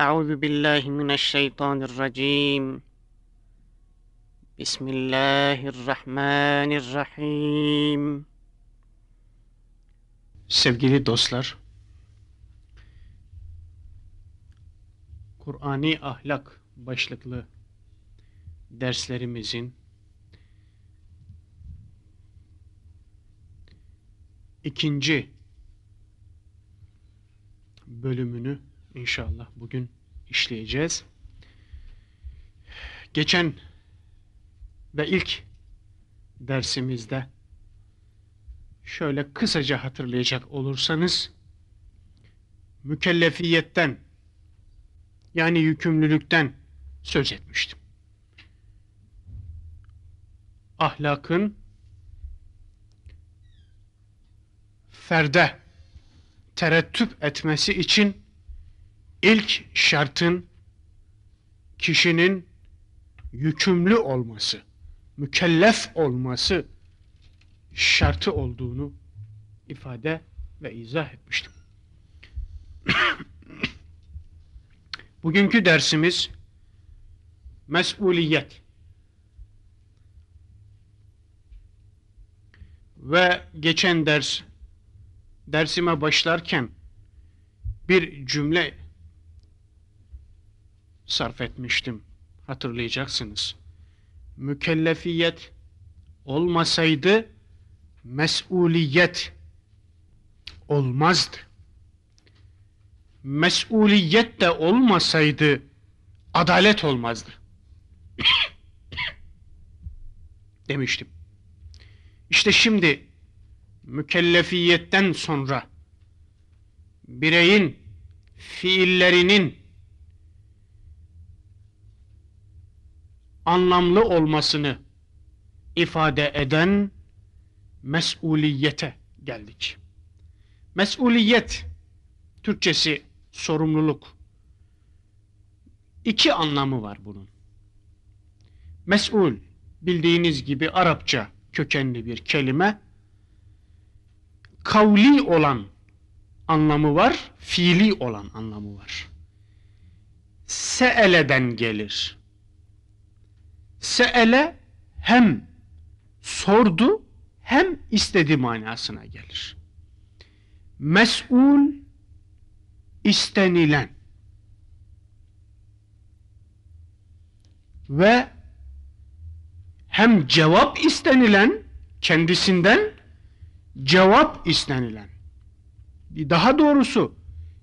أعوذ بالله من الشيطان الرجيم بسم الله الرحمن الرحيم Sevgili dostlar, Kur'ani ahlak başlıklı derslerimizin ikinci bölümünü inşallah bugün işleyeceğiz. Geçen ve ilk dersimizde şöyle kısaca hatırlayacak olursanız mükellefiyetten yani yükümlülükten söz etmiştim. Ahlakın ferde terettüp etmesi için ilk şartın kişinin yükümlü olması, mükellef olması şartı olduğunu ifade ve izah etmiştim. Bugünkü dersimiz mesuliyet. Ve geçen ders dersime başlarken bir cümle sarf etmiştim. Hatırlayacaksınız. Mükellefiyet olmasaydı mesuliyet olmazdı. Mesuliyet de olmasaydı adalet olmazdı. Demiştim. İşte şimdi mükellefiyetten sonra bireyin fiillerinin anlamlı olmasını ifade eden mesuliyete geldik. Mesuliyet Türkçesi sorumluluk. İki anlamı var bunun. Mesul bildiğiniz gibi Arapça kökenli bir kelime. Kavli olan anlamı var, fiili olan anlamı var. Seele'den gelir. Seele hem sordu hem istedi manasına gelir. Mes'ul istenilen ve hem cevap istenilen kendisinden cevap istenilen daha doğrusu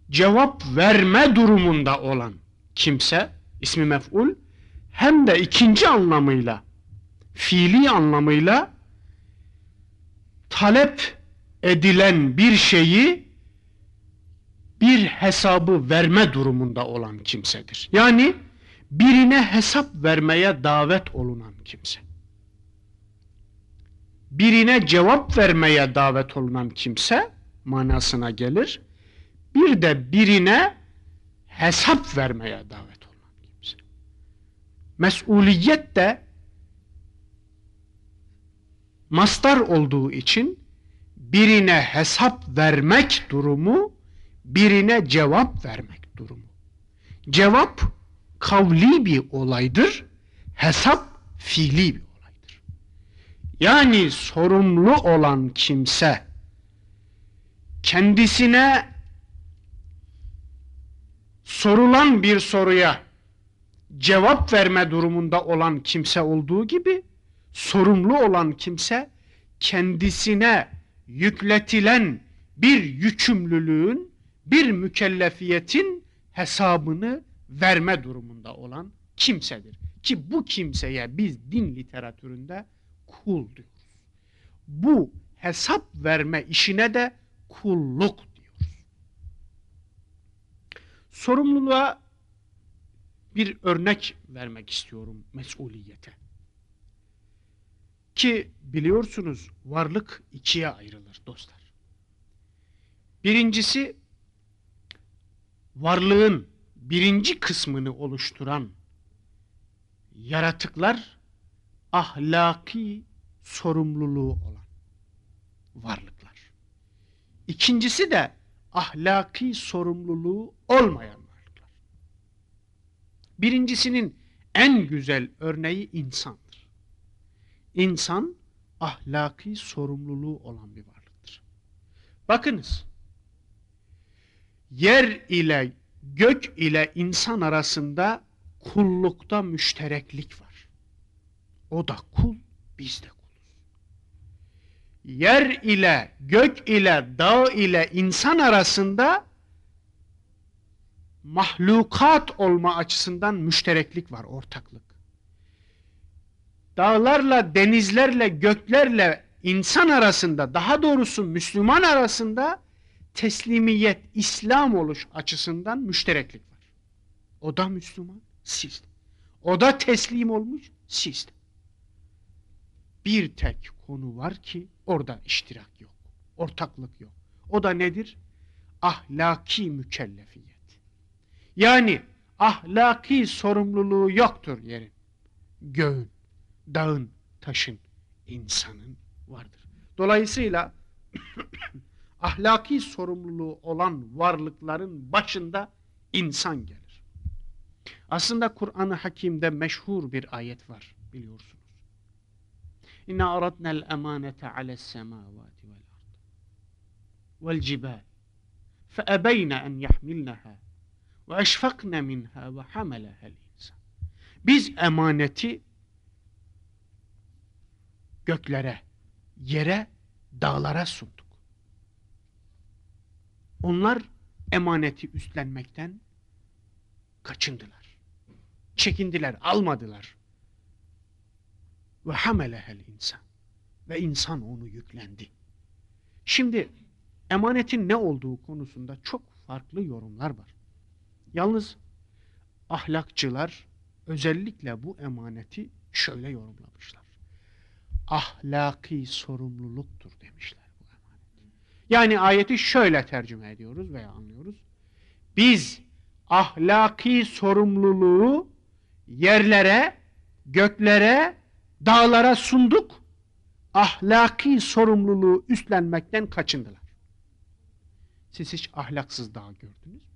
cevap verme durumunda olan kimse ismi mef'ul hem de ikinci anlamıyla fiili anlamıyla talep edilen bir şeyi bir hesabı verme durumunda olan kimsedir. Yani birine hesap vermeye davet olunan kimse. Birine cevap vermeye davet olunan kimse manasına gelir. Bir de birine hesap vermeye davet. Mesuliyet de mastar olduğu için birine hesap vermek durumu, birine cevap vermek durumu. Cevap kavli bir olaydır, hesap fiili bir olaydır. Yani sorumlu olan kimse kendisine sorulan bir soruya cevap verme durumunda olan kimse olduğu gibi sorumlu olan kimse kendisine yükletilen bir yükümlülüğün, bir mükellefiyetin hesabını verme durumunda olan kimsedir. Ki bu kimseye biz din literatüründe kul diyoruz. Bu hesap verme işine de kulluk diyoruz. Sorumluluğa bir örnek vermek istiyorum mesuliyete. Ki biliyorsunuz varlık ikiye ayrılır dostlar. Birincisi varlığın birinci kısmını oluşturan yaratıklar ahlaki sorumluluğu olan varlıklar. İkincisi de ahlaki sorumluluğu olmayan. Birincisinin en güzel örneği insandır. İnsan ahlaki sorumluluğu olan bir varlıktır. Bakınız, yer ile gök ile insan arasında kullukta müştereklik var. O da kul, biz de kuluz. Yer ile gök ile dağ ile insan arasında mahlukat olma açısından müştereklik var, ortaklık. Dağlarla, denizlerle, göklerle insan arasında, daha doğrusu Müslüman arasında teslimiyet, İslam oluş açısından müştereklik var. O da Müslüman, siz. O da teslim olmuş, siz. Bir tek konu var ki orada iştirak yok, ortaklık yok. O da nedir? Ahlaki mükellefiyet. Yani ahlaki sorumluluğu yoktur yerin. Göğün, dağın, taşın, insanın vardır. Dolayısıyla ahlaki sorumluluğu olan varlıkların başında insan gelir. Aslında Kur'an-ı Hakim'de meşhur bir ayet var biliyorsunuz. İnna aradna'l emanete ale's semavati vel ard vel cibal feebeyne en yahmilnaha ve eşfakne minha ve hamelehel insan. Biz emaneti göklere, yere, dağlara sunduk. Onlar emaneti üstlenmekten kaçındılar. Çekindiler, almadılar. Ve hamelehel insan. Ve insan onu yüklendi. Şimdi emanetin ne olduğu konusunda çok farklı yorumlar var. Yalnız ahlakçılar özellikle bu emaneti şöyle yorumlamışlar. Ahlaki sorumluluktur demişler bu emanet. Yani ayeti şöyle tercüme ediyoruz veya anlıyoruz. Biz ahlaki sorumluluğu yerlere, göklere, dağlara sunduk. Ahlaki sorumluluğu üstlenmekten kaçındılar. Siz hiç ahlaksız dağ gördünüz?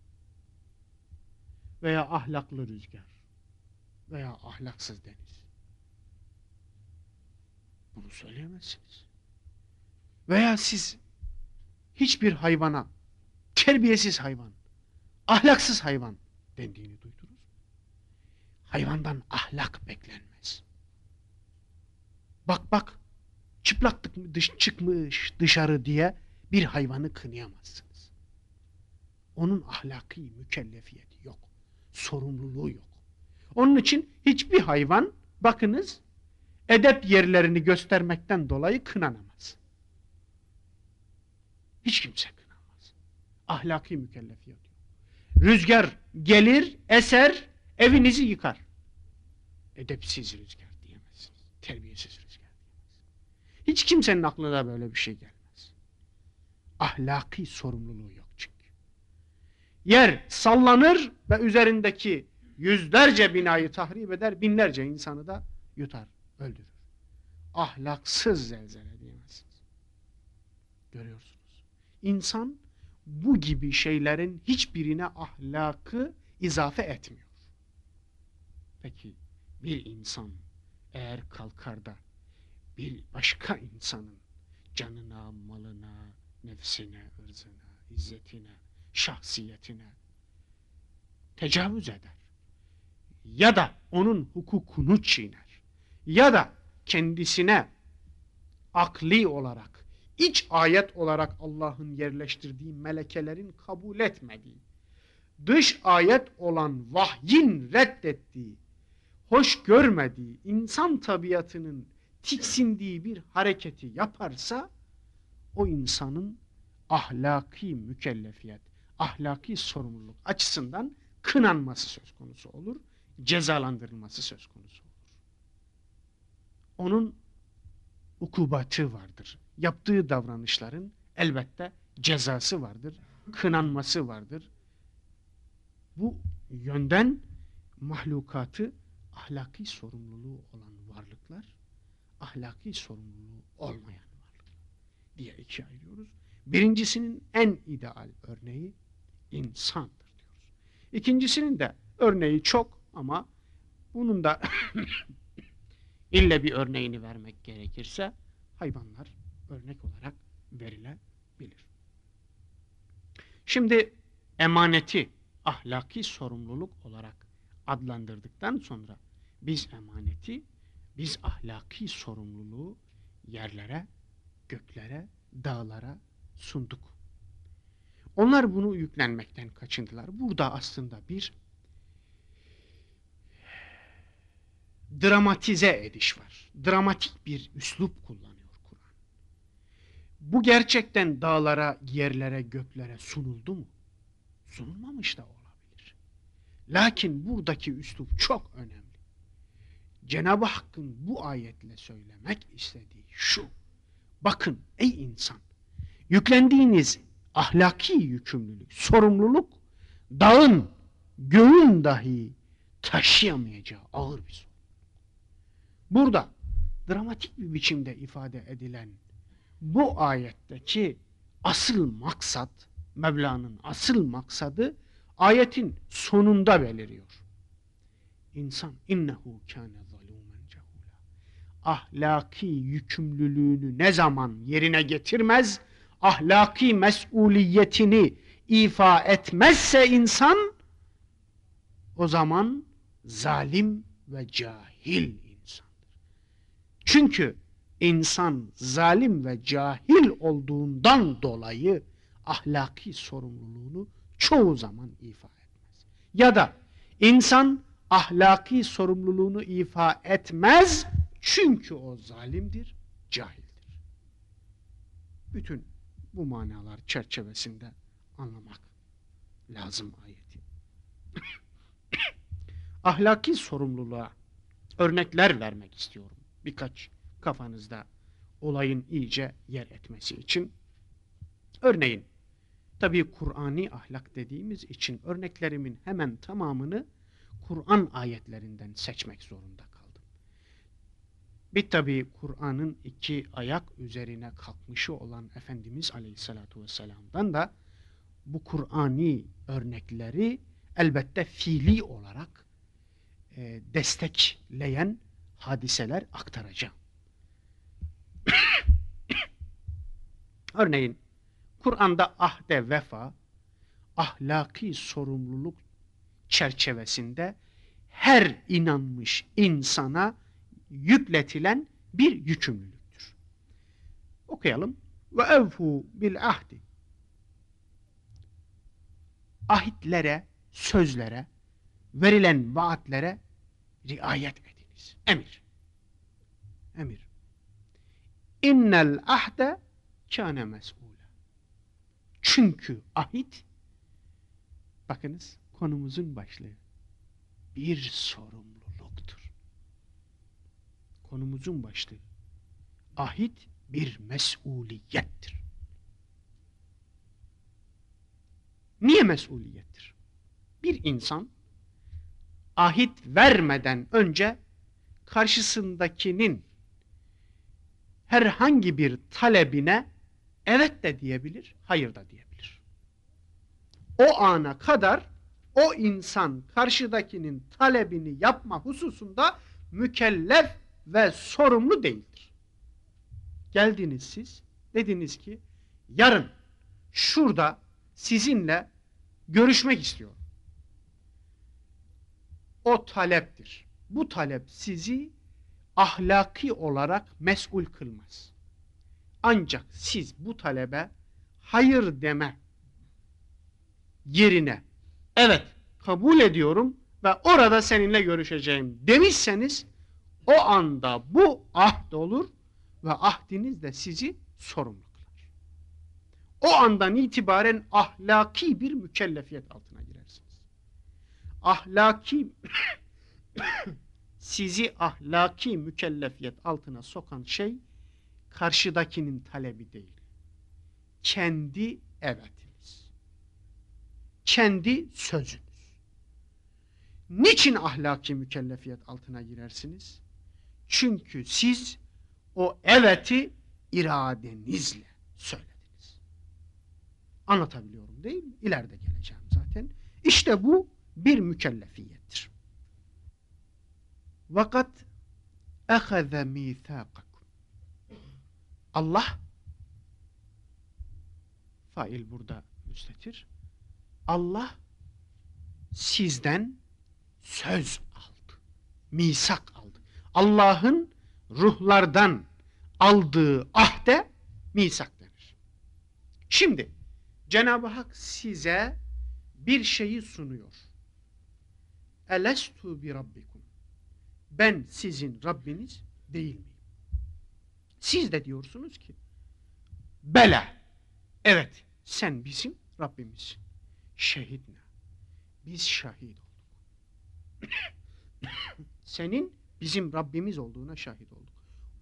Veya ahlaklı rüzgar veya ahlaksız deniz. Bunu söyleyemezsiniz. Veya siz hiçbir hayvana terbiyesiz hayvan, ahlaksız hayvan dendiğini duydunuz. Hayvandan ahlak beklenmez. Bak bak çıplaklık mı dış, çıkmış dışarı diye bir hayvanı kınayamazsınız. Onun ahlaki mükellefiyeti sorumluluğu yok. Onun için hiçbir hayvan bakınız edep yerlerini göstermekten dolayı kınanamaz. Hiç kimse kınamaz. Ahlaki mükellefiyet. Rüzgar gelir, eser, evinizi yıkar. Edepsiz rüzgar diyemezsiniz. Terbiyesiz rüzgar diyemezsiniz. Hiç kimsenin aklına böyle bir şey gelmez. Ahlaki sorumluluğu yok. Yer sallanır ve üzerindeki yüzlerce binayı tahrip eder, binlerce insanı da yutar, öldürür. Ahlaksız zelzele diyemezsiniz. Görüyorsunuz. İnsan bu gibi şeylerin hiçbirine ahlakı izafe etmiyor. Peki bir insan eğer kalkar da bir başka insanın canına, malına, nefsine, ırzına, izzetine, şahsiyetine tecavüz eder. Ya da onun hukukunu çiğner. Ya da kendisine akli olarak, iç ayet olarak Allah'ın yerleştirdiği melekelerin kabul etmediği, dış ayet olan vahyin reddettiği, hoş görmediği, insan tabiatının tiksindiği bir hareketi yaparsa, o insanın ahlaki mükellefiyet, ahlaki sorumluluk açısından kınanması söz konusu olur, cezalandırılması söz konusu olur. Onun ukubatı vardır. Yaptığı davranışların elbette cezası vardır, kınanması vardır. Bu yönden mahlukatı ahlaki sorumluluğu olan varlıklar, ahlaki sorumluluğu olmayan varlıklar diye ikiye ayırıyoruz. Birincisinin en ideal örneği insandır diyoruz. İkincisinin de örneği çok Ama bunun da ille bir örneğini vermek gerekirse hayvanlar örnek olarak verilebilir. Şimdi emaneti ahlaki sorumluluk olarak adlandırdıktan sonra biz emaneti, biz ahlaki sorumluluğu yerlere, göklere, dağlara sunduk. Onlar bunu yüklenmekten kaçındılar. Burada aslında bir dramatize ediş var. Dramatik bir üslup kullanıyor Kur'an. Bu gerçekten dağlara, yerlere, göklere sunuldu mu? Sunulmamış da olabilir. Lakin buradaki üslup çok önemli. Cenab-ı Hakk'ın bu ayetle söylemek istediği şu. Bakın ey insan, yüklendiğiniz ahlaki yükümlülük, sorumluluk dağın, göğün dahi taşıyamayacağı ağır bir sorumluluk. Burada dramatik bir biçimde ifade edilen bu ayetteki asıl maksat, Mevla'nın asıl maksadı ayetin sonunda beliriyor. İnsan innehu kâne zalûmen cehûlâ. Ahlaki yükümlülüğünü ne zaman yerine getirmez, ahlaki mesuliyetini ifa etmezse insan, o zaman zalim ve cahil insandır. Çünkü insan zalim ve cahil olduğundan dolayı ahlaki sorumluluğunu çoğu zaman ifa etmez. Ya da insan ahlaki sorumluluğunu ifa etmez çünkü o zalimdir, cahildir. Bütün bu manalar çerçevesinde anlamak lazım ayeti. ahlaki sorumluluğa örnekler vermek istiyorum. Birkaç kafanızda olayın iyice yer etmesi için. Örneğin, tabii Kur'ani ahlak dediğimiz için örneklerimin hemen tamamını Kur'an ayetlerinden seçmek zorunda. Bir tabii Kur'an'ın iki ayak üzerine kalkmışı olan Efendimiz Aleyhisselatü Vesselam'dan da bu Kur'ani örnekleri elbette fiili olarak e, destekleyen hadiseler aktaracağım. Örneğin Kur'an'da ahde vefa, ahlaki sorumluluk çerçevesinde her inanmış insana yükletilen bir yükümlülüktür. Okuyalım. Ve evfu bil ahdi. Ahitlere, sözlere, verilen vaatlere riayet ediniz. Emir. Emir. İnnel ahde kâne mes'ûle. Çünkü ahit bakınız konumuzun başlığı bir sorumluluktur. Konumuzun başlığı ahit bir mesuliyettir. Niye mesuliyettir? Bir insan ahit vermeden önce karşısındakinin herhangi bir talebine evet de diyebilir, hayır da diyebilir. O ana kadar o insan karşıdakinin talebini yapma hususunda mükellef ve sorumlu değildir. Geldiniz siz, dediniz ki yarın şurada sizinle görüşmek istiyorum. O taleptir. Bu talep sizi ahlaki olarak mesul kılmaz. Ancak siz bu talebe hayır deme yerine evet kabul ediyorum ve orada seninle görüşeceğim demişseniz o anda bu ahd olur ve ahdiniz de sizi sorumlu kılar. O andan itibaren ahlaki bir mükellefiyet altına girersiniz. Ahlaki sizi ahlaki mükellefiyet altına sokan şey karşıdakinin talebi değil. Kendi evetiniz. Kendi sözünüz. Niçin ahlaki mükellefiyet altına girersiniz? Çünkü siz o eveti iradenizle söylediniz. Anlatabiliyorum değil mi? İleride geleceğim zaten. İşte bu bir mükellefiyettir. Vakat ehaze mithaqakum. Allah fail burada müstetir. Allah sizden söz aldı. Misak aldı. Allah'ın ruhlardan aldığı ahde misak denir. Şimdi Cenab-ı Hak size bir şeyi sunuyor. Elestu bi rabbikum. Ben sizin Rabbiniz değil miyim? Siz de diyorsunuz ki Bela. Evet sen bizim Rabbimiz. Şehidne. Biz şahit olduk. Senin bizim Rabbimiz olduğuna şahit olduk.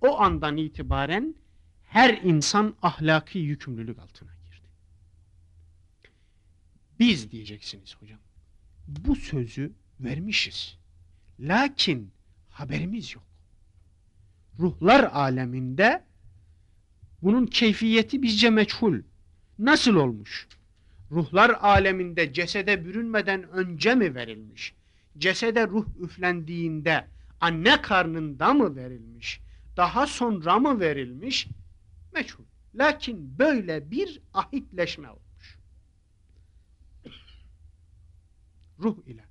O andan itibaren her insan ahlaki yükümlülük altına girdi. Biz diyeceksiniz hocam. Bu sözü vermişiz. Lakin haberimiz yok. Ruhlar aleminde bunun keyfiyeti bizce meçhul. Nasıl olmuş? Ruhlar aleminde cesede bürünmeden önce mi verilmiş? Cesede ruh üflendiğinde anne karnında mı verilmiş? Daha sonra mı verilmiş? Meçhul. Lakin böyle bir ahitleşme olmuş. Ruh ile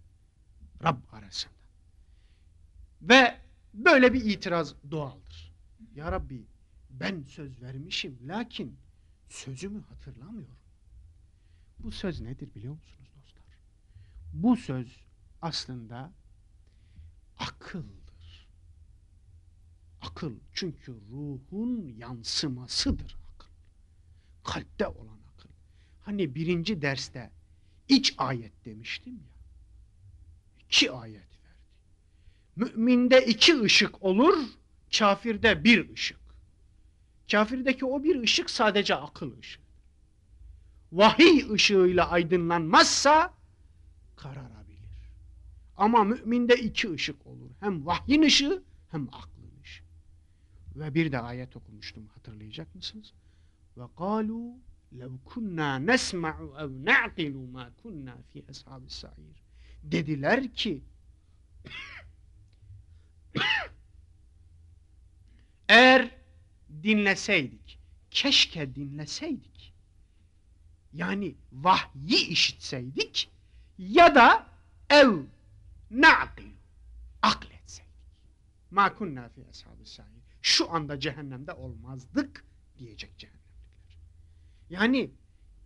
Rab arasında. Ve böyle bir itiraz doğaldır. Ya Rabbi ben söz vermişim lakin sözümü hatırlamıyorum. Bu söz nedir biliyor musunuz dostlar? Bu söz aslında akıldır. Akıl çünkü ruhun yansımasıdır akıl. Kalpte olan akıl. Hani birinci derste iç ayet demiştim ya. İki ayet verdi. Müminde iki ışık olur, kafirde bir ışık. Kafirdeki o bir ışık sadece akıl ışığı. Vahiy ışığıyla aydınlanmazsa kararabilir. Ama müminde iki ışık olur. Hem vahyin ışığı hem aklın ışığı. Ve bir de ayet okumuştum hatırlayacak mısınız? Ve kalu lev kunna nesma'u ev na'qilu ma kunna fi ashabis sa'ir. Dediler ki eğer dinleseydik, keşke dinleseydik. Yani vahyi işitseydik ya da ev na'qilu akletseydik. Ma kunna fi ashabı sa'ir. Şu anda cehennemde olmazdık diyecek cehennemlikler. Yani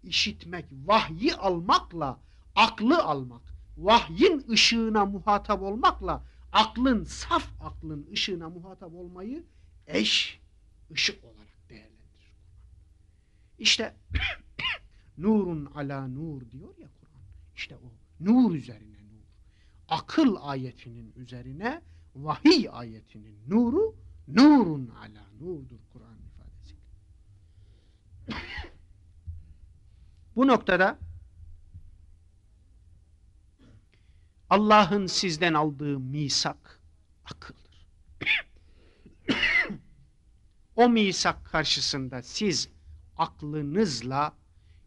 işitmek, vahyi almakla aklı almak, vahyin ışığına muhatap olmakla aklın, saf aklın ışığına muhatap olmayı eş, ışık olarak değerlendirir. İşte nurun ala nur diyor ya Kur'an. İşte o nur üzerine. Akıl ayetinin üzerine vahiy ayetinin nuru nurun ala nurdur Kur'an ifadesi. Bu noktada Allah'ın sizden aldığı misak akıldır. o misak karşısında siz aklınızla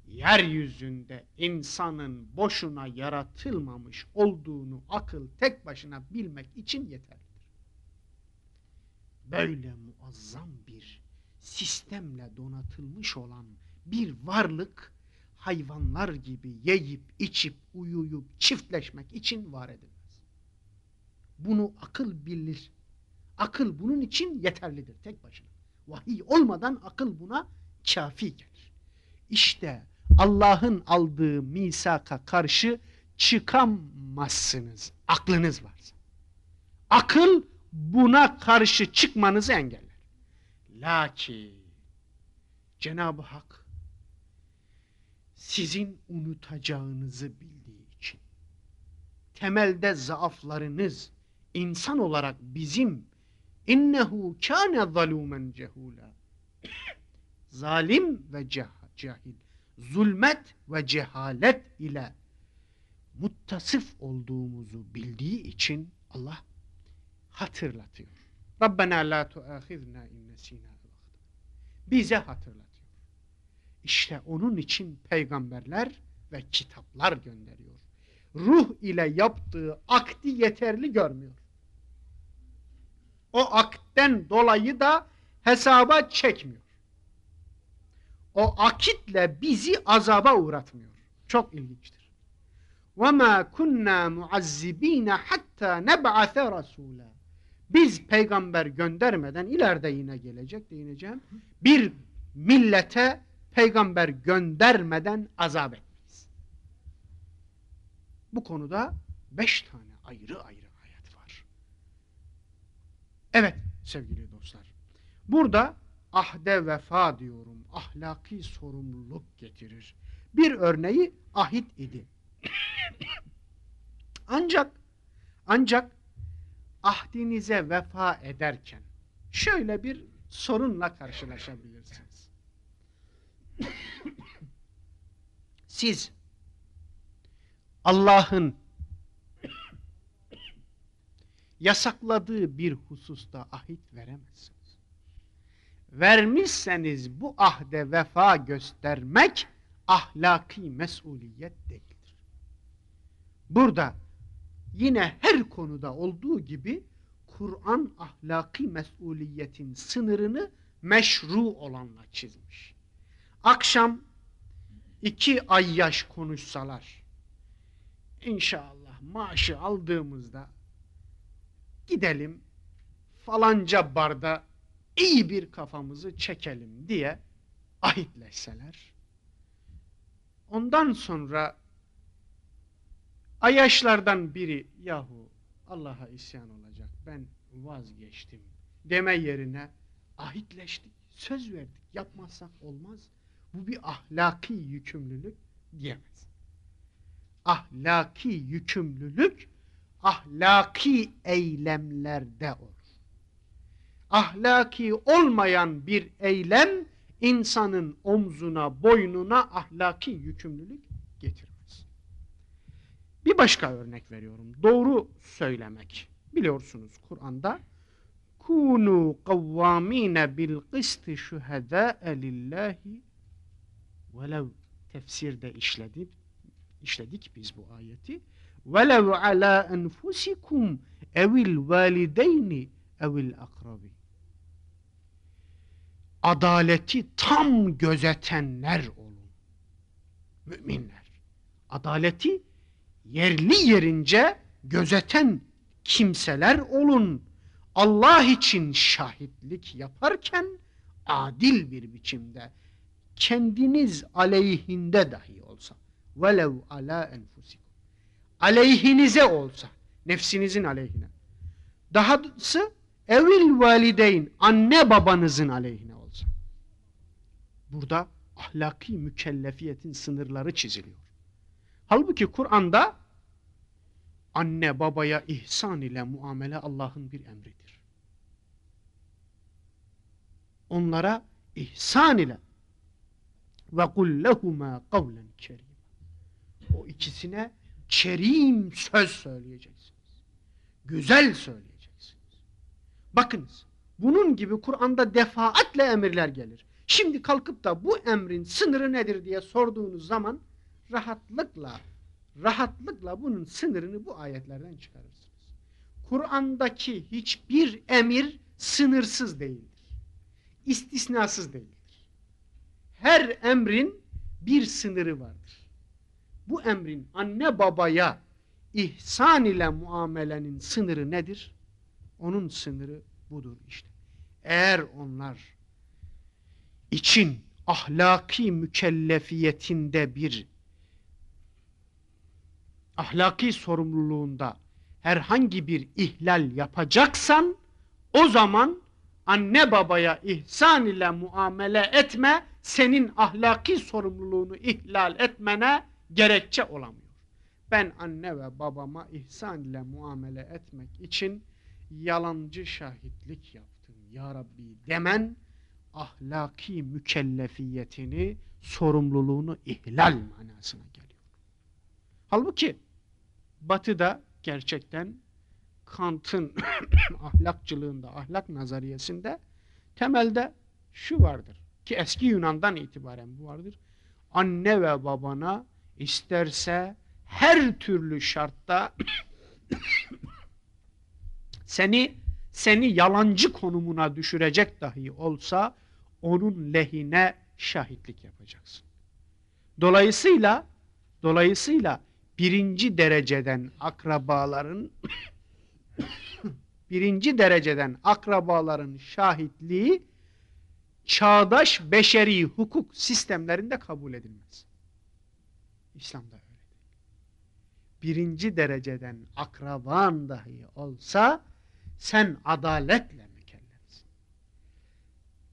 yeryüzünde insanın boşuna yaratılmamış olduğunu akıl tek başına bilmek için yeterlidir. Böyle muazzam bir sistemle donatılmış olan bir varlık hayvanlar gibi yiyip, içip, uyuyup, çiftleşmek için var edilmez. Bunu akıl bilir. Akıl bunun için yeterlidir tek başına. Vahiy olmadan akıl buna kafi gelir. İşte Allah'ın aldığı misaka karşı çıkamazsınız. Aklınız varsa. Akıl buna karşı çıkmanızı engeller. Lakin Cenab-ı Hak sizin unutacağınızı bildiği için temelde zaaflarınız insan olarak bizim innehu kâne zalûmen cehûlâ zalim ve cahil zulmet ve cehalet ile muttasıf olduğumuzu bildiği için Allah hatırlatıyor. Rabbena la tuâkhidna in nesînâ Bize hatırlatıyor. İşte onun için peygamberler ve kitaplar gönderiyor. Ruh ile yaptığı akdi yeterli görmüyor. O akitten dolayı da hesaba çekmiyor O akitle bizi azaba uğratmıyor. Çok ilginçtir. وَمَا كُنَّا مُعَذِّب۪ينَ حَتَّى نَبْعَثَ رَسُولًا Biz peygamber göndermeden ileride yine gelecek değineceğim. Bir millete peygamber göndermeden azap etmeyiz. Bu konuda beş tane ayrı ayrı ayet var. Evet sevgili dostlar. Burada ahde vefa diyorum. Ahlaki sorumluluk getirir. Bir örneği ahit idi. ancak ancak ahdinize vefa ederken şöyle bir sorunla karşılaşabilirsiniz. Siz Allah'ın yasakladığı bir hususta ahit veremezsiniz. Vermişseniz bu ahde vefa göstermek ahlaki mesuliyet değildir. Burada yine her konuda olduğu gibi Kur'an ahlaki mesuliyetin sınırını meşru olanla çizmiş. Akşam iki ay yaş konuşsalar inşallah maaşı aldığımızda gidelim falanca barda iyi bir kafamızı çekelim diye ahitleşseler ondan sonra ayaşlardan biri yahu Allah'a isyan olacak ben vazgeçtim deme yerine ahitleştik söz verdik yapmazsak olmaz bu bir ahlaki yükümlülük diyemez ahlaki yükümlülük ahlaki eylemlerde olur ahlaki olmayan bir eylem insanın omzuna, boynuna ahlaki yükümlülük getirmez. Bir başka örnek veriyorum. Doğru söylemek. Biliyorsunuz Kur'an'da kunu kavvamine bil kısti şuhedâe lillahi velev tefsirde işledik, işledik biz bu ayeti. Velev ala enfusikum evil valideyni evil akrabi. Adaleti tam gözetenler olun. Müminler. Adaleti yerli yerince gözeten kimseler olun. Allah için şahitlik yaparken adil bir biçimde kendiniz aleyhinde dahi olsa velev ala enfusikum aleyhinize olsa nefsinizin aleyhine dahası evil valideyn, anne babanızın aleyhine olsa. Burada ahlaki mükellefiyetin sınırları çiziliyor. Halbuki Kur'an'da anne babaya ihsan ile muamele Allah'ın bir emridir. Onlara ihsan ile ve kul lehuma kavlen kerim. O ikisine kerim söz söyleyeceksiniz. Güzel söyleyeceksiniz. Bakınız, bunun gibi Kur'an'da defaatle emirler gelir. Şimdi kalkıp da bu emrin sınırı nedir diye sorduğunuz zaman rahatlıkla, rahatlıkla bunun sınırını bu ayetlerden çıkarırsınız. Kur'an'daki hiçbir emir sınırsız değildir. İstisnasız değildir. Her emrin bir sınırı vardır bu emrin anne babaya ihsan ile muamelenin sınırı nedir? Onun sınırı budur işte. Eğer onlar için ahlaki mükellefiyetinde bir ahlaki sorumluluğunda herhangi bir ihlal yapacaksan o zaman anne babaya ihsan ile muamele etme senin ahlaki sorumluluğunu ihlal etmene gerekçe olamıyor. Ben anne ve babama ihsan ile muamele etmek için yalancı şahitlik yaptım ya Rabbi demen ahlaki mükellefiyetini, sorumluluğunu ihlal manasına geliyor. Halbuki batıda gerçekten Kant'ın ahlakçılığında, ahlak nazariyesinde temelde şu vardır ki eski Yunan'dan itibaren bu vardır. Anne ve babana isterse her türlü şartta seni seni yalancı konumuna düşürecek dahi olsa onun lehine şahitlik yapacaksın. Dolayısıyla dolayısıyla birinci dereceden akrabaların birinci dereceden akrabaların şahitliği çağdaş beşeri hukuk sistemlerinde kabul edilmez. İslam'da öyle. Birinci dereceden akraban dahi olsa sen adaletle mükellefsin.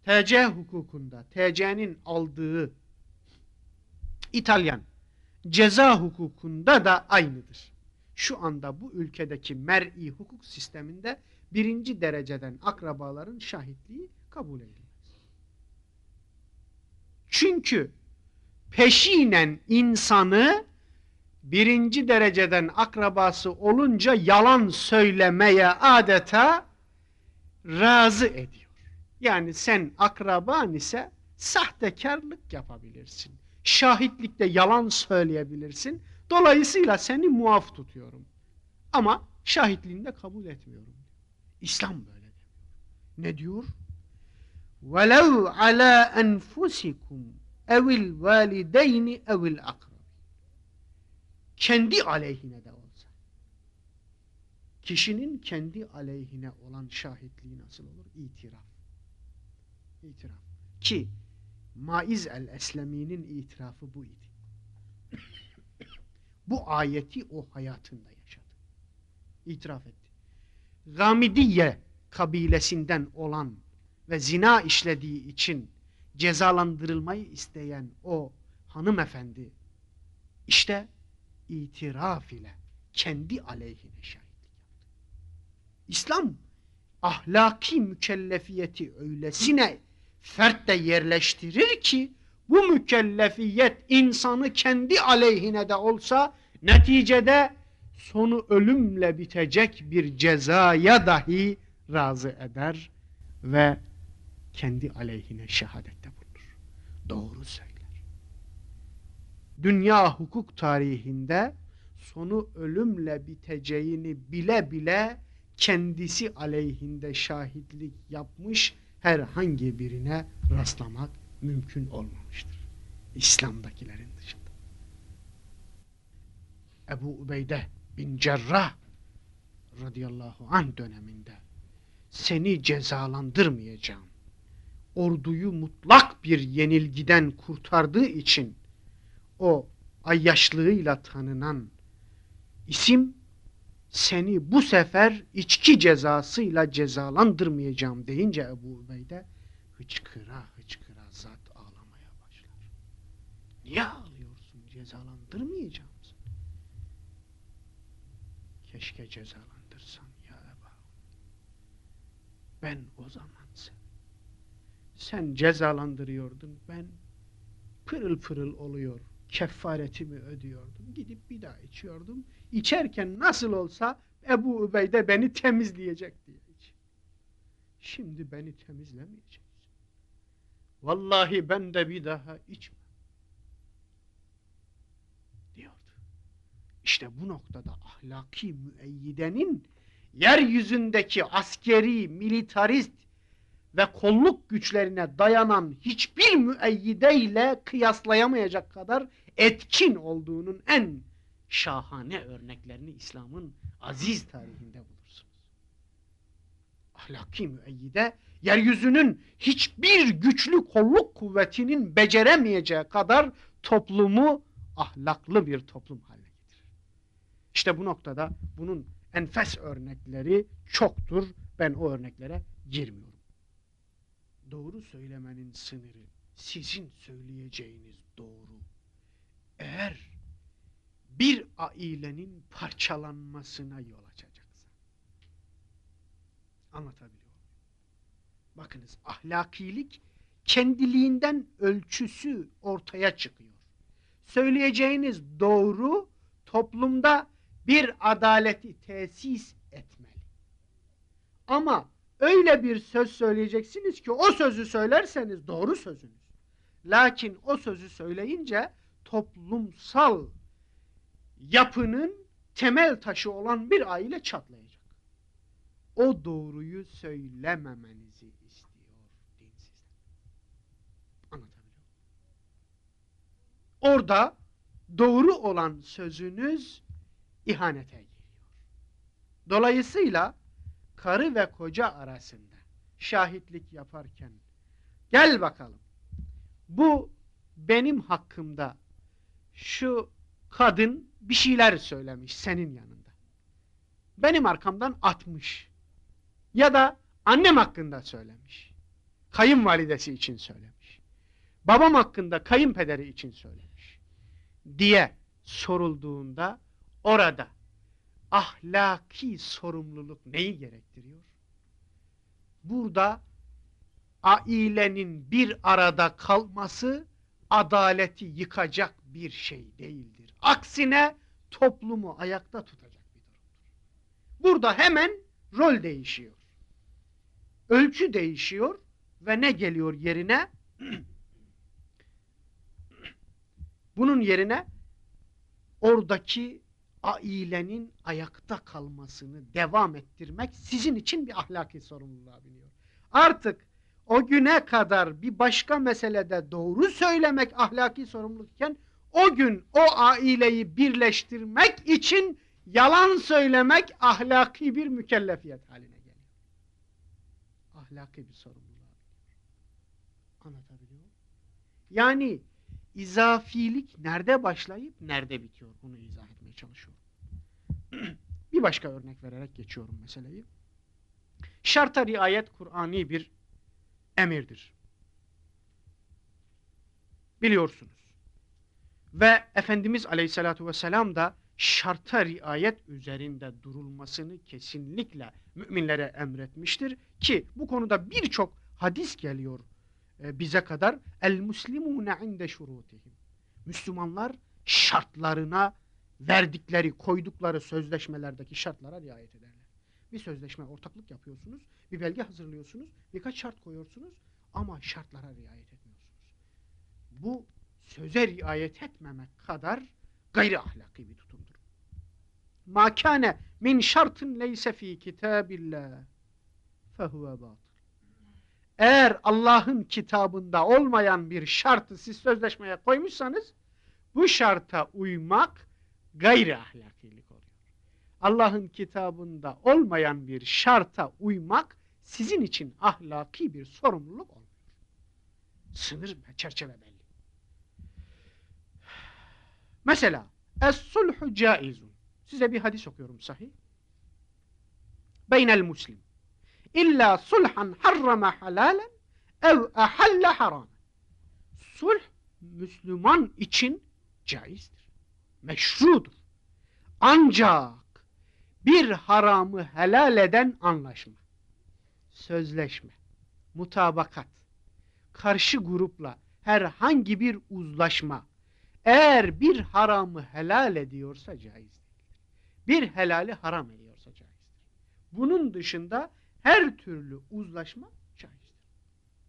TC hukukunda TC'nin aldığı İtalyan ceza hukukunda da aynıdır. Şu anda bu ülkedeki mer'i hukuk sisteminde birinci dereceden akrabaların şahitliği kabul edilmez. Çünkü peşinen insanı birinci dereceden akrabası olunca yalan söylemeye adeta razı ediyor. Yani sen akraban ise sahtekarlık yapabilirsin. Şahitlikte yalan söyleyebilirsin. Dolayısıyla seni muaf tutuyorum. Ama şahitliğini de kabul etmiyorum. İslam böyle demiyor. Ne diyor? وَلَوْ عَلَى أَنْفُسِكُمْ اَوِ الْوَالِدَيْنِ اَوِ الْاَقْرَبِ kendi aleyhine de olsa. Kişinin kendi aleyhine olan şahitliği nasıl olur? İtiraf. İtiraf. Ki Maiz el-Eslemi'nin itirafı bu idi. bu ayeti o hayatında yaşadı. İtiraf etti. Gamidiye kabilesinden olan ve zina işlediği için cezalandırılmayı isteyen o hanımefendi işte itiraf ile kendi aleyhine şahitlik yaptı. İslam ahlaki mükellefiyeti öylesine fertte yerleştirir ki bu mükellefiyet insanı kendi aleyhine de olsa neticede sonu ölümle bitecek bir cezaya dahi razı eder ve kendi aleyhine şehadette bulunur. Doğru söyler. Dünya hukuk tarihinde sonu ölümle biteceğini bile bile kendisi aleyhinde şahitlik yapmış herhangi birine rastlamak mümkün olmamıştır. İslam'dakilerin dışında. Ebu Ubeyde bin Cerrah radıyallahu anh döneminde seni cezalandırmayacağım. Orduyu mutlak bir yenilgiden kurtardığı için o ayyaşlığıyla tanınan isim seni bu sefer içki cezasıyla cezalandırmayacağım deyince Ebu Ubeyde hıçkıra hıçkıra zat ağlamaya başlar. Niye ağlıyorsun? Cezalandırmayacağım seni. Keşke cezalandırsan ya Eba. Ben o zaman sen. Sen cezalandırıyordun. Ben pırıl pırıl oluyor. Kefaretimi ödüyordum. Gidip bir daha içiyordum. İçerken nasıl olsa Ebu Übeyde beni temizleyecek diye iç. Şimdi beni temizlemeyecek. Vallahi ben de bir daha içmem. Diyordu. İşte bu noktada ahlaki müeyyidenin yeryüzündeki askeri, militarist ve kolluk güçlerine dayanan hiçbir müeyyideyle kıyaslayamayacak kadar etkin olduğunun en şahane örneklerini İslam'ın aziz tarihinde bulursunuz. Ahlaki müeyyide yeryüzünün hiçbir güçlü kolluk kuvvetinin beceremeyeceği kadar toplumu ahlaklı bir toplum haline getirir. İşte bu noktada bunun enfes örnekleri çoktur. Ben o örneklere girmiyorum. Doğru söylemenin sınırı sizin söyleyeceğiniz doğru. Eğer bir ailenin parçalanmasına yol açacaksa. Anlatabiliyor muyum? Bakınız ahlakilik kendiliğinden ölçüsü ortaya çıkıyor. Söyleyeceğiniz doğru toplumda bir adaleti tesis etmeli. Ama öyle bir söz söyleyeceksiniz ki o sözü söylerseniz doğru sözünüz. Lakin o sözü söyleyince toplumsal yapının temel taşı olan bir aile çatlayacak. o doğruyu söylememenizi istiyor din sizden. Anlatabiliyor? Orada doğru olan sözünüz ihanete giriyor. Dolayısıyla karı ve koca arasında şahitlik yaparken gel bakalım bu benim hakkımda şu kadın bir şeyler söylemiş senin yanında. Benim arkamdan atmış. Ya da annem hakkında söylemiş. Kayınvalidesi için söylemiş. Babam hakkında kayınpederi için söylemiş. Diye sorulduğunda orada ahlaki sorumluluk neyi gerektiriyor? Burada ailenin bir arada kalması adaleti yıkacak bir şey değildir. Aksine toplumu ayakta tutacak bir durumdur. Burada hemen rol değişiyor. Ölçü değişiyor ve ne geliyor yerine? Bunun yerine oradaki ailenin ayakta kalmasını devam ettirmek sizin için bir ahlaki sorumluluğa biniyor. Artık o güne kadar bir başka meselede doğru söylemek ahlaki sorumlulukken o gün o aileyi birleştirmek için yalan söylemek ahlaki bir mükellefiyet haline geliyor. Ahlaki bir sorumluluğa Anlatabiliyor muyum? Yani izafilik nerede başlayıp nerede bitiyor bunu izah etmeye çalışıyorum. bir başka örnek vererek geçiyorum meseleyi. Şarta riayet Kur'ani bir emirdir. Biliyorsunuz. Ve Efendimiz Aleyhisselatü Vesselam da şarta riayet üzerinde durulmasını kesinlikle müminlere emretmiştir. Ki bu konuda birçok hadis geliyor e, bize kadar. El muslimune inde şurutihim. Müslümanlar şartlarına verdikleri, koydukları sözleşmelerdeki şartlara riayet ederler. Bir sözleşme ortaklık yapıyorsunuz, bir belge hazırlıyorsunuz, birkaç şart koyuyorsunuz ama şartlara riayet etmiyorsunuz. Bu söze riayet etmemek kadar gayri ahlaki bir tutumdur. Ma kâne min şartın leyse fî kitâbillah fehuve batıl. Eğer Allah'ın kitabında olmayan bir şartı siz sözleşmeye koymuşsanız bu şarta uymak gayri ahlakilik. Allah'ın kitabında olmayan bir şarta uymak sizin için ahlaki bir sorumluluk olmuyor. Sınır ve çerçeve belli. Mesela Es-sulhu caizun. Size bir hadis okuyorum sahih. Beynel muslim. İlla sulhan harrama halalen ev ahalle haram. Sulh Müslüman için caizdir. Meşrudur. Ancak bir haramı helal eden anlaşma, sözleşme, mutabakat, karşı grupla herhangi bir uzlaşma eğer bir haramı helal ediyorsa caizdir. Bir helali haram ediyorsa caizdir. Bunun dışında her türlü uzlaşma caizdir.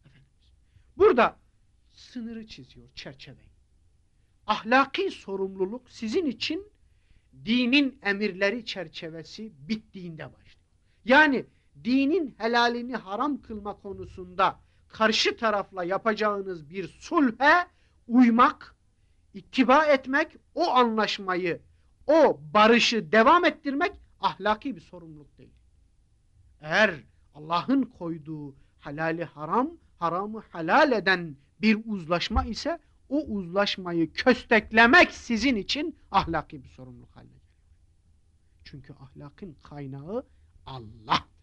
Efendimiz. Burada sınırı çiziyor, çerçeveyi. Ahlaki sorumluluk sizin için dinin emirleri çerçevesi bittiğinde başlıyor. Yani dinin helalini haram kılma konusunda karşı tarafla yapacağınız bir sulhe uymak, ittiba etmek, o anlaşmayı, o barışı devam ettirmek ahlaki bir sorumluluk değil. Eğer Allah'ın koyduğu halali haram, haramı halal eden bir uzlaşma ise o uzlaşmayı kösteklemek sizin için ahlaki bir sorumluluk haline geliyor. Çünkü ahlakın kaynağı Allah'tır.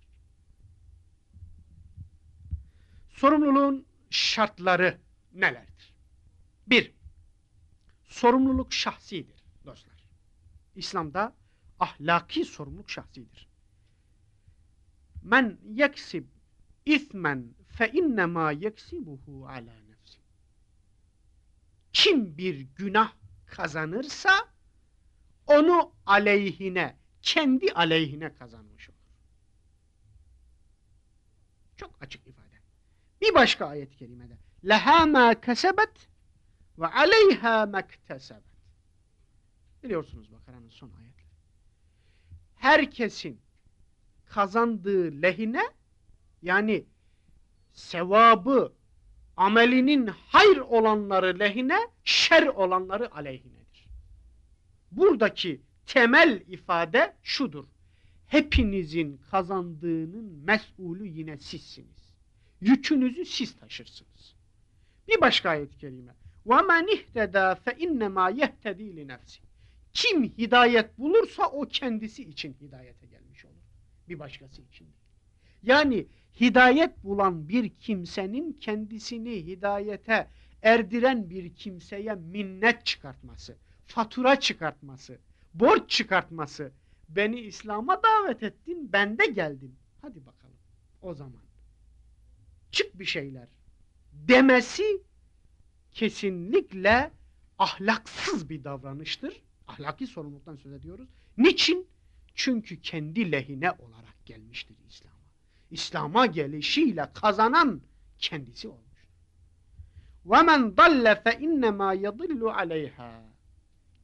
Sorumluluğun şartları nelerdir? Bir, sorumluluk şahsidir dostlar. İslam'da ahlaki sorumluluk şahsidir. Men yeksib ismen fe innema yeksibuhu ala. Kim bir günah kazanırsa onu aleyhine, kendi aleyhine kazanmış olur. Çok açık ifade. Bir başka ayet-i kerimede leha ma kesebet ve aleyha mektesebet. Biliyorsunuz Bakara'nın son ayetleri. Herkesin kazandığı lehine yani sevabı amelinin hayır olanları lehine, şer olanları aleyhinedir. Buradaki temel ifade şudur. Hepinizin kazandığının mesulü yine sizsiniz. Yükünüzü siz taşırsınız. Bir başka ayet-i kerime. وَمَنْ اِهْتَدَى فَاِنَّمَا يَهْتَد۪ي لِنَفْسِ Kim hidayet bulursa o kendisi için hidayete gelmiş olur. Bir başkası için değil. Yani hidayet bulan bir kimsenin kendisini hidayete erdiren bir kimseye minnet çıkartması, fatura çıkartması, borç çıkartması, beni İslam'a davet ettin, ben de geldim. Hadi bakalım o zaman. Çık bir şeyler demesi kesinlikle ahlaksız bir davranıştır. Ahlaki sorumluluktan söz ediyoruz. Niçin? Çünkü kendi lehine olarak gelmiştir İslam'a. İslam'a gelişiyle kazanan kendisi olmuş. وَمَنْ ضَلَّ فَاِنَّمَا يَضِلُّ عَلَيْهَا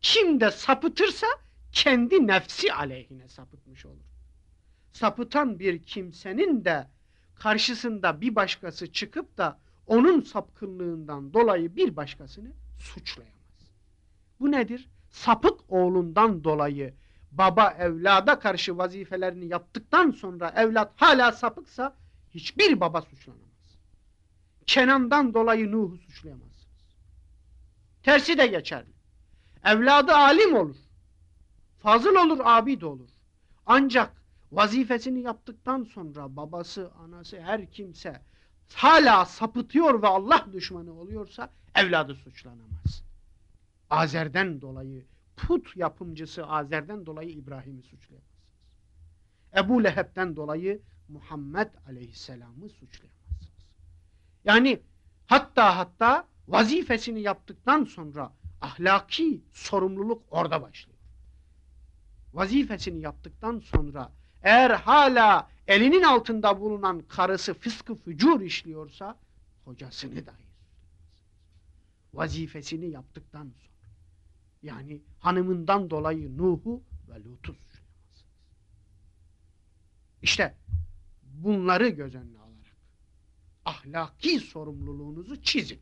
Kim de sapıtırsa kendi nefsi aleyhine sapıtmış olur. Sapıtan bir kimsenin de karşısında bir başkası çıkıp da onun sapkınlığından dolayı bir başkasını suçlayamaz. Bu nedir? Sapık oğlundan dolayı baba evlada karşı vazifelerini yaptıktan sonra evlat hala sapıksa hiçbir baba suçlanamaz. Kenan'dan dolayı Nuh'u suçlayamazsınız. Tersi de geçerli. Evladı alim olur. Fazıl olur, abid olur. Ancak vazifesini yaptıktan sonra babası, anası, her kimse hala sapıtıyor ve Allah düşmanı oluyorsa evladı suçlanamaz. Azer'den dolayı put yapımcısı Azer'den dolayı İbrahim'i suçlayamazsınız. Ebu Leheb'den dolayı Muhammed Aleyhisselam'ı suçlayamazsınız. Yani hatta hatta vazifesini yaptıktan sonra ahlaki sorumluluk orada başlıyor. Vazifesini yaptıktan sonra eğer hala elinin altında bulunan karısı fıskı fücur işliyorsa kocasını dahi vazifesini yaptıktan sonra yani hanımından dolayı Nuh'u ve Lut'u suçlayamazsınız. İşte bunları göz önüne alarak ahlaki sorumluluğunuzu çizin.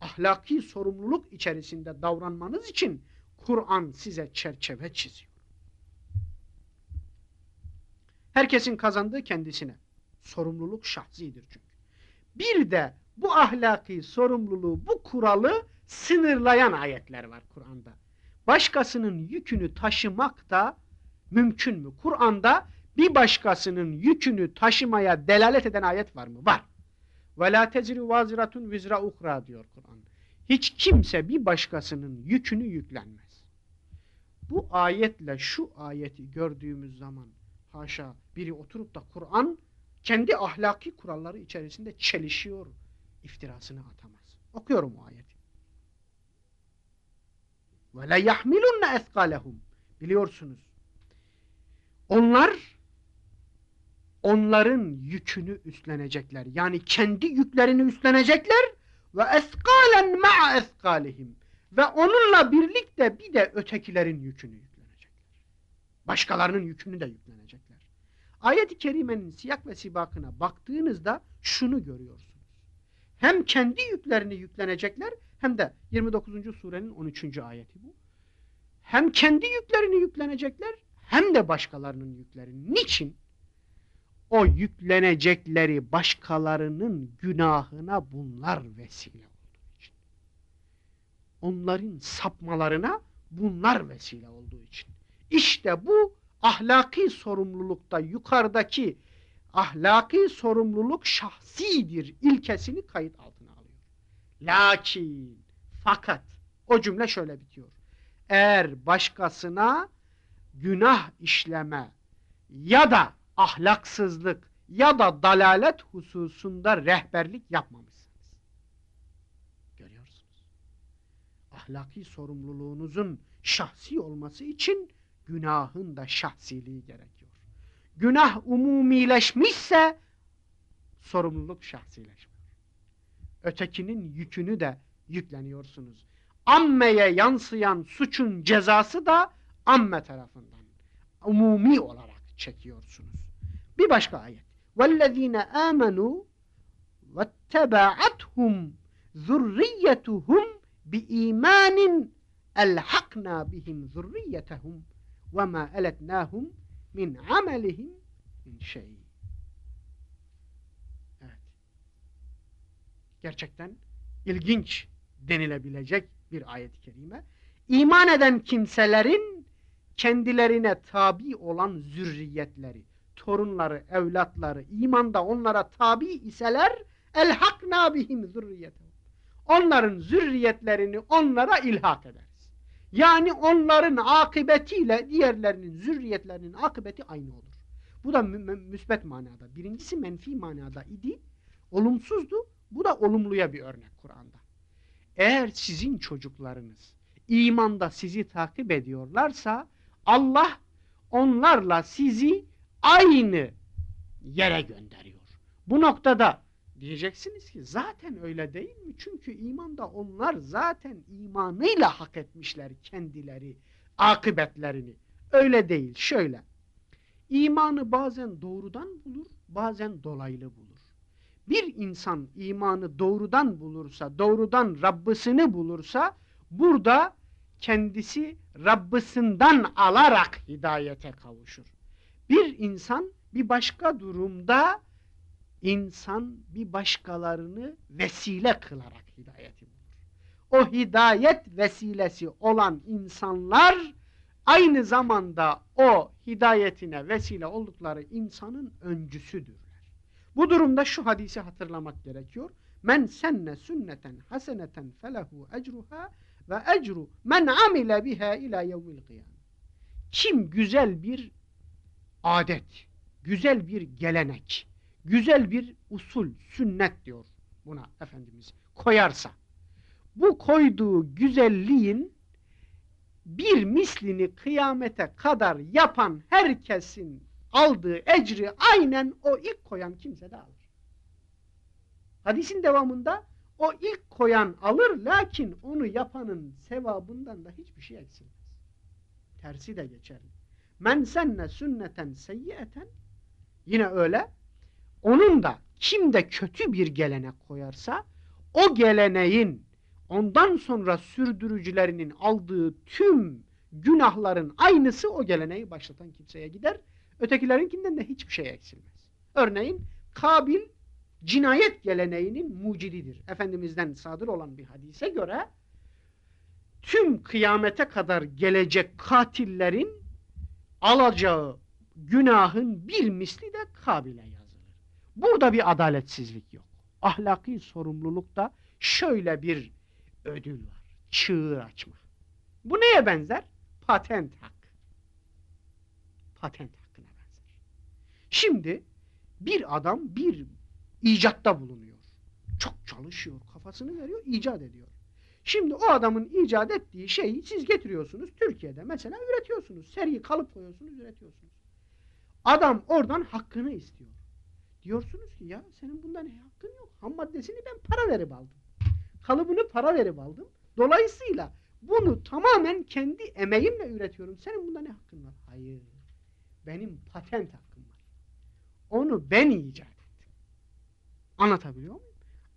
Ahlaki sorumluluk içerisinde davranmanız için Kur'an size çerçeve çiziyor. Herkesin kazandığı kendisine. Sorumluluk şahsidir çünkü. Bir de bu ahlaki sorumluluğu, bu kuralı sınırlayan ayetler var Kur'an'da. Başkasının yükünü taşımak da mümkün mü? Kur'an'da bir başkasının yükünü taşımaya delalet eden ayet var mı? Var. Ve la tezri vaziratun vizra uhra diyor Kur'an. Hiç kimse bir başkasının yükünü yüklenmez. Bu ayetle şu ayeti gördüğümüz zaman haşa biri oturup da Kur'an kendi ahlaki kuralları içerisinde çelişiyor iftirasını atamaz. Okuyorum o ayeti. Ve la yahmilunne eskalehum. Biliyorsunuz. Onlar onların yükünü üstlenecekler. Yani kendi yüklerini üstlenecekler ve eskalen ma'a eskalihim. Ve onunla birlikte bir de ötekilerin yükünü yüklenecekler. Başkalarının yükünü de yüklenecekler. Ayet-i kerimenin siyak ve sibakına baktığınızda şunu görüyorsunuz. Hem kendi yüklerini yüklenecekler hem de 29. surenin 13. ayeti bu. Hem kendi yüklerini yüklenecekler hem de başkalarının yüklerini. Niçin? O yüklenecekleri başkalarının günahına bunlar vesile olduğu için. Onların sapmalarına bunlar vesile olduğu için. İşte bu ahlaki sorumlulukta yukarıdaki ahlaki sorumluluk şahsidir ilkesini kayıt alıyor. Lakin, fakat o cümle şöyle bitiyor. Eğer başkasına günah işleme ya da ahlaksızlık ya da dalalet hususunda rehberlik yapmamışsınız. Görüyorsunuz. Ahlaki sorumluluğunuzun şahsi olması için günahın da şahsiliği gerekiyor. Günah umumileşmişse sorumluluk şahsileşmiyor Ötekinin yükünü de yükleniyorsunuz. Ammeye yansıyan suçun cezası da amme tarafından umumi olarak çekiyorsunuz. Bir başka ayet. وَالَّذ۪ينَ آمَنُوا وَاتَّبَعَتْهُمْ ذُرِّيَّتُهُمْ بِإِيمَانٍ اَلْحَقْنَا بِهِمْ ذُرِّيَّتَهُمْ وَمَا اَلَتْنَاهُمْ مِنْ عَمَلِهِمْ مِنْ شَيْءٍ Gerçekten ilginç denilebilecek bir ayet-i kerime. İman eden kimselerin kendilerine tabi olan zürriyetleri, torunları, evlatları, imanda onlara tabi iseler elhakna bihim zürriyetehum. Onların zürriyetlerini onlara ilhak ederiz. Yani onların akıbetiyle diğerlerinin zürriyetlerinin akıbeti aynı olur. Bu da mü müsbet manada. Birincisi menfi manada idi. Olumsuzdu. Bu da olumluya bir örnek Kur'an'da. Eğer sizin çocuklarınız imanda sizi takip ediyorlarsa Allah onlarla sizi aynı yere gönderiyor. Bu noktada diyeceksiniz ki zaten öyle değil mi? Çünkü imanda onlar zaten imanıyla hak etmişler kendileri, akıbetlerini. Öyle değil, şöyle. İmanı bazen doğrudan bulur, bazen dolaylı bulur. Bir insan imanı doğrudan bulursa, doğrudan Rabbisini bulursa, burada kendisi Rabbisinden alarak hidayete kavuşur. Bir insan bir başka durumda insan bir başkalarını vesile kılarak hidayeti bulur. O hidayet vesilesi olan insanlar aynı zamanda o hidayetine vesile oldukları insanın öncüsüdürler. Bu durumda şu hadisi hatırlamak gerekiyor. Men senne sünneten haseneten felehu ecruha ve ecru men amile biha ila yevmil kıyam. Kim güzel bir adet, güzel bir gelenek, güzel bir usul, sünnet diyor buna Efendimiz koyarsa, bu koyduğu güzelliğin bir mislini kıyamete kadar yapan herkesin aldığı ecri aynen o ilk koyan kimse de alır. Hadisin devamında o ilk koyan alır lakin onu yapanın sevabından da hiçbir şey eksilmez. Tersi de geçerli. Men senne sünneten seyyiyeten yine öyle. Onun da kim de kötü bir gelenek koyarsa o geleneğin ondan sonra sürdürücülerinin aldığı tüm günahların aynısı o geleneği başlatan kimseye gider. Ötekilerinkinden de hiçbir şey eksilmez. Örneğin Kabil cinayet geleneğinin mucididir. Efendimizden sadır olan bir hadise göre tüm kıyamete kadar gelecek katillerin alacağı günahın bir misli de Kabil'e yazılır. Burada bir adaletsizlik yok. Ahlaki sorumlulukta şöyle bir ödül var. Çığır açma. Bu neye benzer? Patent hakkı. Patent benzer. Şimdi bir adam bir icatta bulunuyor. Çok çalışıyor, kafasını veriyor, icat ediyor. Şimdi o adamın icat ettiği şeyi siz getiriyorsunuz Türkiye'de mesela üretiyorsunuz. Seri kalıp koyuyorsunuz, üretiyorsunuz. Adam oradan hakkını istiyor. Diyorsunuz ki ya senin bundan ne hakkın yok. Ham maddesini ben para verip aldım. Kalıbını para verip aldım. Dolayısıyla bunu tamamen kendi emeğimle üretiyorum. Senin bunda ne hakkın var? Hayır. Benim patent hakkım. Onu ben icat ettim. Anlatabiliyor muyum?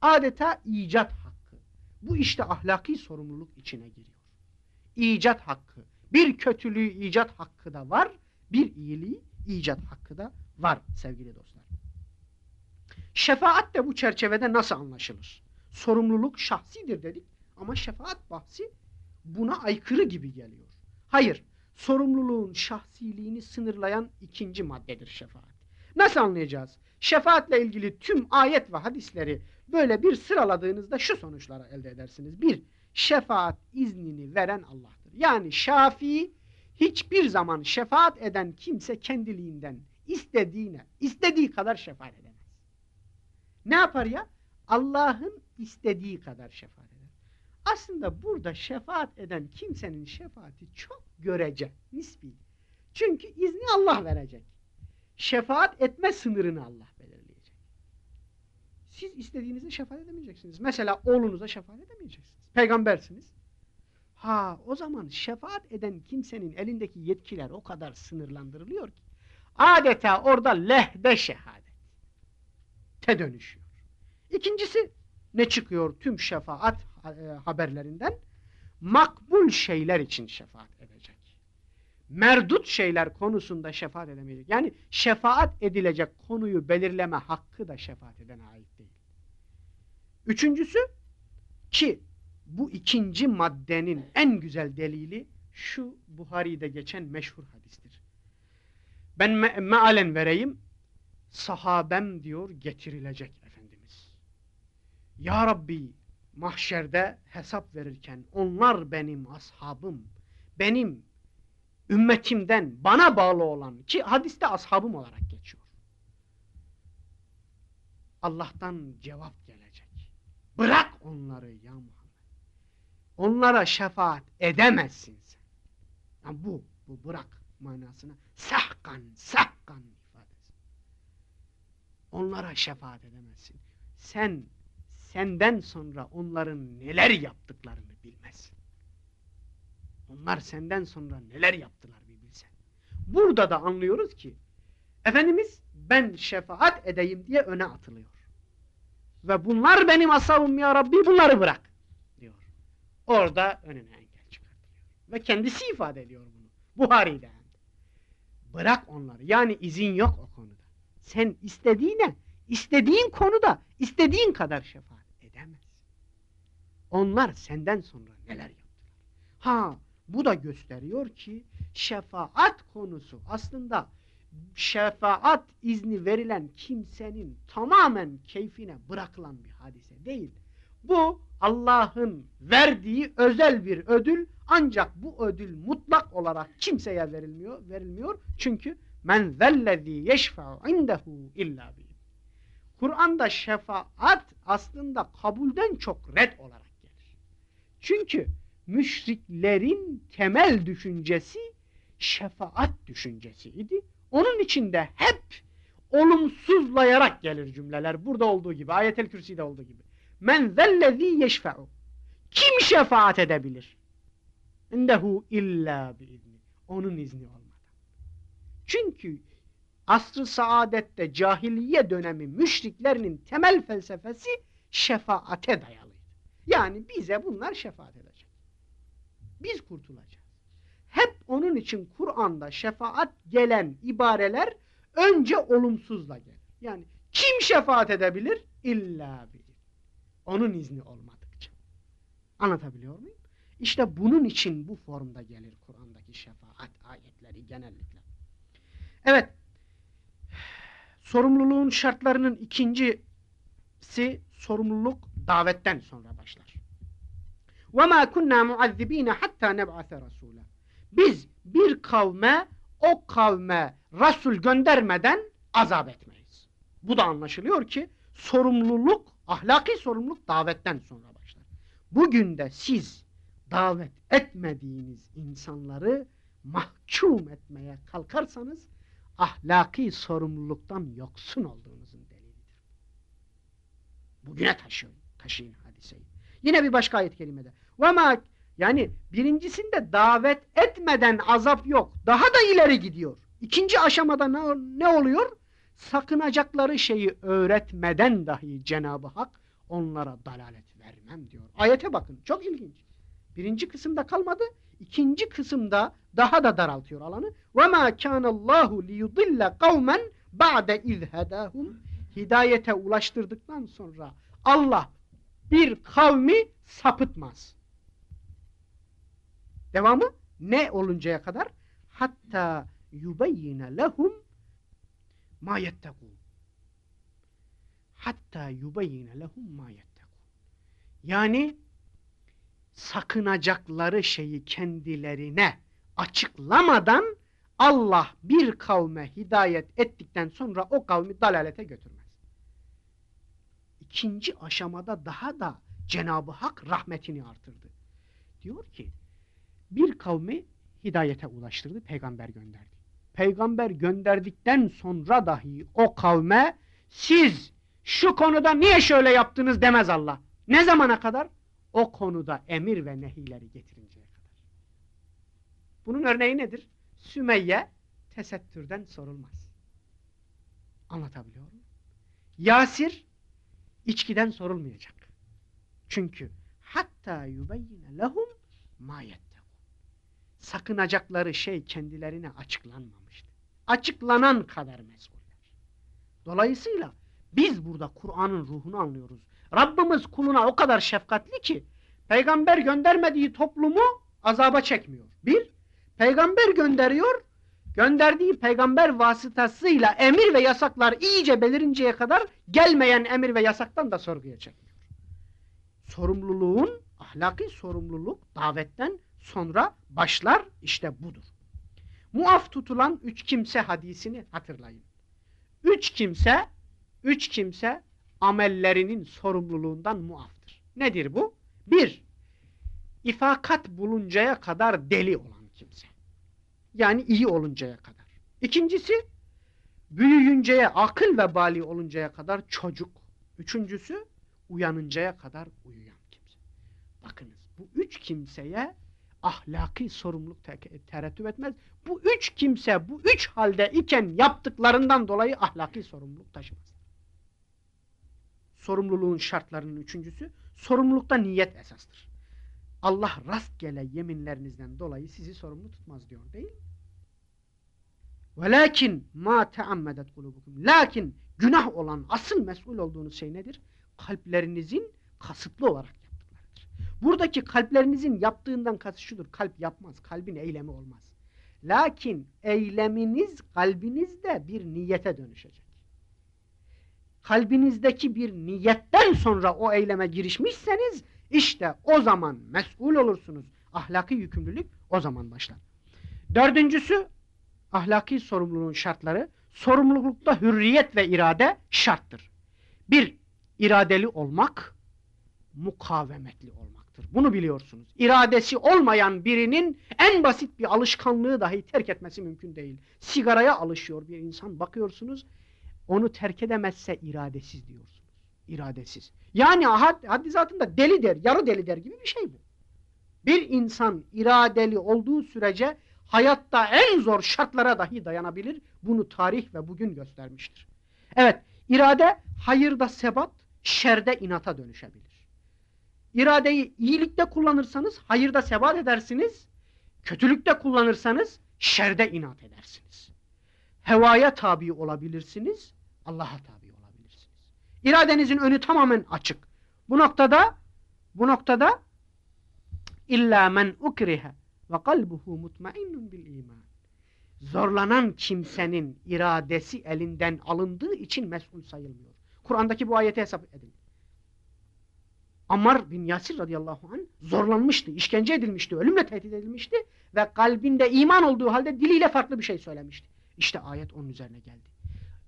Adeta icat hakkı. Bu işte ahlaki sorumluluk içine giriyor. İcat hakkı. Bir kötülüğü icat hakkı da var. Bir iyiliği icat hakkı da var sevgili dostlar. Şefaat de bu çerçevede nasıl anlaşılır? Sorumluluk şahsidir dedik ama şefaat bahsi buna aykırı gibi geliyor. Hayır, sorumluluğun şahsiliğini sınırlayan ikinci maddedir şefaat. Nasıl anlayacağız? Şefaatle ilgili tüm ayet ve hadisleri böyle bir sıraladığınızda şu sonuçları elde edersiniz. Bir, şefaat iznini veren Allah'tır. Yani şafi hiçbir zaman şefaat eden kimse kendiliğinden istediğine, istediği kadar şefaat edemez. Ne yapar ya? Allah'ın istediği kadar şefaat eder. Aslında burada şefaat eden kimsenin şefaati çok görece, nispi. Çünkü izni Allah verecek. Şefaat etme sınırını Allah belirleyecek. Siz istediğinizde şefaat edemeyeceksiniz. Mesela oğlunuza şefaat edemeyeceksiniz. Peygambersiniz. Ha o zaman şefaat eden kimsenin elindeki yetkiler o kadar sınırlandırılıyor ki Adeta orada lehde şehadet. Te dönüşüyor. İkincisi ne çıkıyor tüm şefaat e, haberlerinden? Makbul şeyler için şefaat edecek. Merdut şeyler konusunda şefaat edemeyecek. Yani şefaat edilecek konuyu belirleme hakkı da şefaat edene ait değil. Üçüncüsü ki bu ikinci maddenin en güzel delili şu Buhari'de geçen meşhur hadistir. Ben me mealen vereyim. Sahabem diyor getirilecek Efendimiz. Ya Rabbi mahşerde hesap verirken onlar benim ashabım, benim ümmetimden bana bağlı olan ki hadiste ashabım olarak geçiyor. Allah'tan cevap gelecek. Bırak onları ya Muhammed. Onlara şefaat edemezsin sen. Yani bu, bu bırak manasına sahkan, sahkan ifadesi. Onlara şefaat edemezsin. Sen, senden sonra onların neler yaptıklarını bilmezsin. Onlar senden sonra neler yaptılar bir bilsen. Burada da anlıyoruz ki Efendimiz ben şefaat edeyim diye öne atılıyor. Ve bunlar benim asabım ya Rabbi bunları bırak diyor. Orada önüne engel çıkartılıyor. Ve kendisi ifade ediyor bunu. Buhari'de. Bırak onları. Yani izin yok o konuda. Sen istediğine, istediğin konuda, istediğin kadar şefaat edemezsin. Onlar senden sonra neler yaptılar. Ha bu da gösteriyor ki şefaat konusu aslında şefaat izni verilen kimsenin tamamen keyfine bırakılan bir hadise değil. Bu Allah'ın verdiği özel bir ödül ancak bu ödül mutlak olarak kimseye verilmiyor, verilmiyor. Çünkü men zellezî yeşfe'u indehu illa bi. Kur'an'da şefaat aslında kabulden çok red olarak gelir. Çünkü müşriklerin temel düşüncesi şefaat düşüncesiydi. Onun içinde hep olumsuzlayarak gelir cümleler. Burada olduğu gibi, ayet-el kürsüde olduğu gibi. Men zellezî yeşfe'u. Kim şefaat edebilir? İndehu illa biizni. Onun izni olmadan. Çünkü asr-ı saadette cahiliye dönemi müşriklerinin temel felsefesi şefaate dayalıydı. Yani bize bunlar şefaat edecek. Biz kurtulacağız. Hep onun için Kur'an'da şefaat gelen ibareler önce olumsuzla gelir. Yani kim şefaat edebilir? İlla bir. Onun izni olmadıkça. Anlatabiliyor muyum? İşte bunun için bu formda gelir Kur'an'daki şefaat ayetleri genellikle. Evet. Sorumluluğun şartlarının ikincisi sorumluluk davetten sonra başlar. وَمَا كُنَّا مُعَذِّب۪ينَ حَتَّى نَبْعَثَ رَسُولًا Biz bir kavme o kavme Resul göndermeden azap etmeyiz. Bu da anlaşılıyor ki sorumluluk, ahlaki sorumluluk davetten sonra başlar. Bugün de siz davet etmediğiniz insanları mahkum etmeye kalkarsanız ahlaki sorumluluktan yoksun olduğunuzun delilidir. Bugüne taşıyın, taşıyın hadiseyi. Yine bir başka ayet kelimede. وَمَا Yani birincisinde davet etmeden azap yok. Daha da ileri gidiyor. İkinci aşamada ne, ne oluyor? Sakınacakları şeyi öğretmeden dahi Cenab-ı Hak onlara dalalet vermem diyor. Ayete bakın çok ilginç. Birinci kısımda kalmadı. İkinci kısımda daha da daraltıyor alanı. وَمَا كَانَ اللّٰهُ لِيُضِلَّ قَوْمًا بَعْدَ اِذْ هَدَاهُمْ Hidayete ulaştırdıktan sonra Allah bir kavmi sapıtmaz. Devamı ne oluncaya kadar? Hatta yubeyyine lehum ma yettekûn. Hatta yubeyyine lehum ma yettekûn. Yani sakınacakları şeyi kendilerine açıklamadan Allah bir kavme hidayet ettikten sonra o kavmi dalalete götürmez. İkinci aşamada daha da Cenab-ı Hak rahmetini artırdı. Diyor ki bir kavmi hidayete ulaştırdı, peygamber gönderdi. Peygamber gönderdikten sonra dahi o kavme siz şu konuda niye şöyle yaptınız demez Allah. Ne zamana kadar? O konuda emir ve nehileri getirinceye kadar. Bunun örneği nedir? Sümeyye tesettürden sorulmaz. Anlatabiliyor muyum? Yasir içkiden sorulmayacak. Çünkü hatta yubeyyine lehum ma. Sakınacakları şey kendilerine açıklanmamıştı. Açıklanan kadar mesuller. Dolayısıyla biz burada Kur'an'ın ruhunu anlıyoruz. Rabbimiz kuluna o kadar şefkatli ki peygamber göndermediği toplumu azaba çekmiyor. Bir, peygamber gönderiyor, gönderdiği peygamber vasıtasıyla emir ve yasaklar iyice belirinceye kadar gelmeyen emir ve yasaktan da sorguya çekmiyor. Sorumluluğun, ahlaki sorumluluk davetten sonra başlar işte budur. Muaf tutulan üç kimse hadisini hatırlayın. Üç kimse, üç kimse amellerinin sorumluluğundan muaftır. Nedir bu? Bir, ifakat buluncaya kadar deli olan kimse. Yani iyi oluncaya kadar. İkincisi, büyüyünceye, akıl ve bali oluncaya kadar çocuk. Üçüncüsü, uyanıncaya kadar uyuyan kimse. Bakınız, bu üç kimseye ahlaki sorumluluk te terettüp etmez. Bu üç kimse bu üç halde iken yaptıklarından dolayı ahlaki sorumluluk taşımaz. Sorumluluğun şartlarının üçüncüsü, sorumlulukta niyet esastır. Allah rastgele yeminlerinizden dolayı sizi sorumlu tutmaz diyor değil mi? Velakin ma teammedet kulubukum. Lakin günah olan, asıl mesul olduğunuz şey nedir? Kalplerinizin kasıtlı olarak. Buradaki kalplerinizin yaptığından kasıt şudur. Kalp yapmaz, kalbin eylemi olmaz. Lakin eyleminiz kalbinizde bir niyete dönüşecek. Kalbinizdeki bir niyetten sonra o eyleme girişmişseniz işte o zaman mesul olursunuz. Ahlaki yükümlülük o zaman başlar. Dördüncüsü ahlaki sorumluluğun şartları. Sorumlulukta hürriyet ve irade şarttır. Bir, iradeli olmak, mukavemetli olmaktır. Bunu biliyorsunuz. İradesi olmayan birinin en basit bir alışkanlığı dahi terk etmesi mümkün değil. Sigaraya alışıyor bir insan, bakıyorsunuz, onu terk edemezse iradesiz diyorsunuz. İradesiz. Yani haddi zatında deli der, yarı deli der gibi bir şey bu. Bir insan iradeli olduğu sürece hayatta en zor şartlara dahi dayanabilir. Bunu tarih ve bugün göstermiştir. Evet, irade hayırda sebat, şerde inata dönüşebilir. İradeyi iyilikte kullanırsanız hayırda sebat edersiniz, kötülükte kullanırsanız şerde inat edersiniz. Hevaya tabi olabilirsiniz, Allah'a tabi olabilirsiniz. İradenizin önü tamamen açık. Bu noktada bu noktada illa men ukrihe ve kalbuhu mutmainnun bil iman. Zorlanan kimsenin iradesi elinden alındığı için mesul sayılmıyor. Kur'an'daki bu ayeti hesap edin. Ammar bin Yasir radıyallahu anh zorlanmıştı, işkence edilmişti, ölümle tehdit edilmişti ve kalbinde iman olduğu halde diliyle farklı bir şey söylemişti. İşte ayet onun üzerine geldi.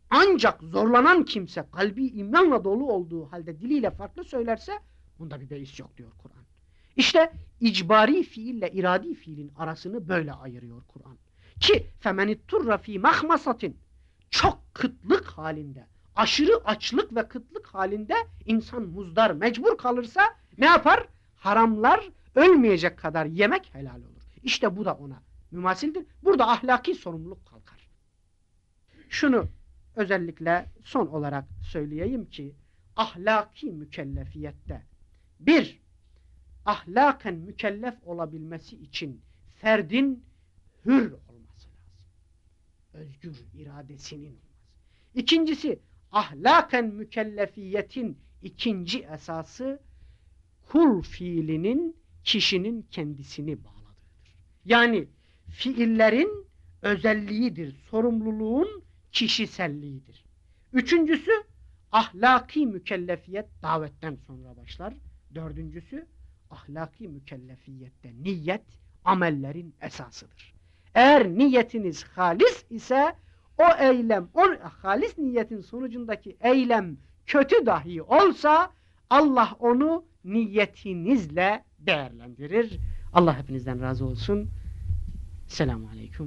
Ancak zorlanan kimse kalbi imanla dolu olduğu halde diliyle farklı söylerse bunda bir beis yok diyor Kur'an. İşte icbari fiille iradi fiilin arasını böyle ayırıyor Kur'an. Ki femenitturra fi mahmasatin çok kıtlık halinde, aşırı açlık ve kıtlık halinde insan muzdar, mecbur kalırsa ne yapar? Haramlar ölmeyecek kadar yemek helal olur. İşte bu da ona mümasildir. Burada ahlaki sorumluluk kalkar. Şunu özellikle son olarak söyleyeyim ki ahlaki mükellefiyette bir, ahlaken mükellef olabilmesi için ferdin hür olması lazım. Özgür iradesinin olması. İkincisi ahlaken mükellefiyetin ikinci esası kul fiilinin kişinin kendisini bağladığıdır. Yani fiillerin özelliğidir, sorumluluğun kişiselliğidir. Üçüncüsü ahlaki mükellefiyet davetten sonra başlar. Dördüncüsü ahlaki mükellefiyette niyet amellerin esasıdır. Eğer niyetiniz halis ise o eylem, o halis niyetin sonucundaki eylem kötü dahi olsa Allah onu niyetinizle değerlendirir. Allah hepinizden razı olsun. Selamun Aleyküm.